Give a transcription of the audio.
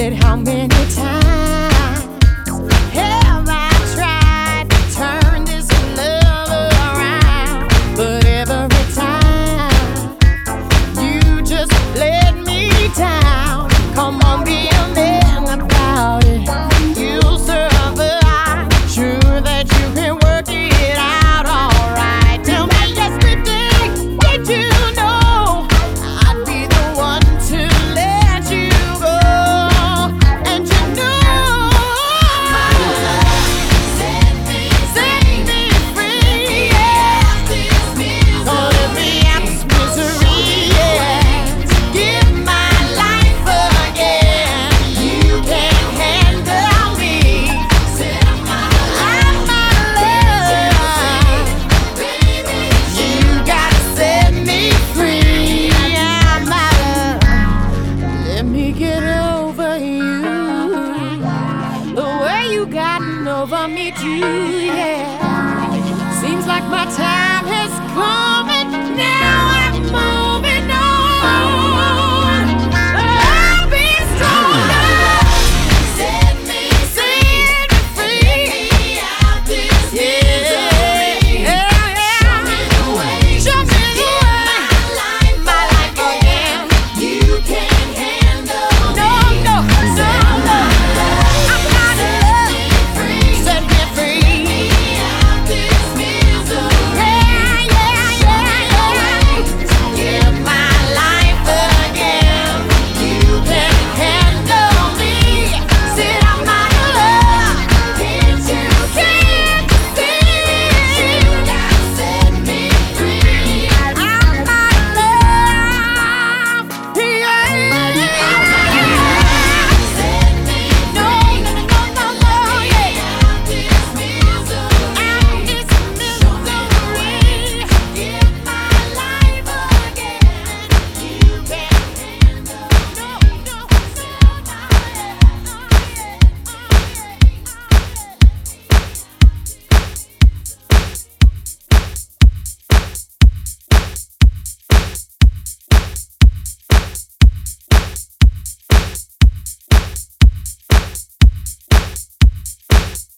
said how many times over me too, yeah. Seems like my time has come.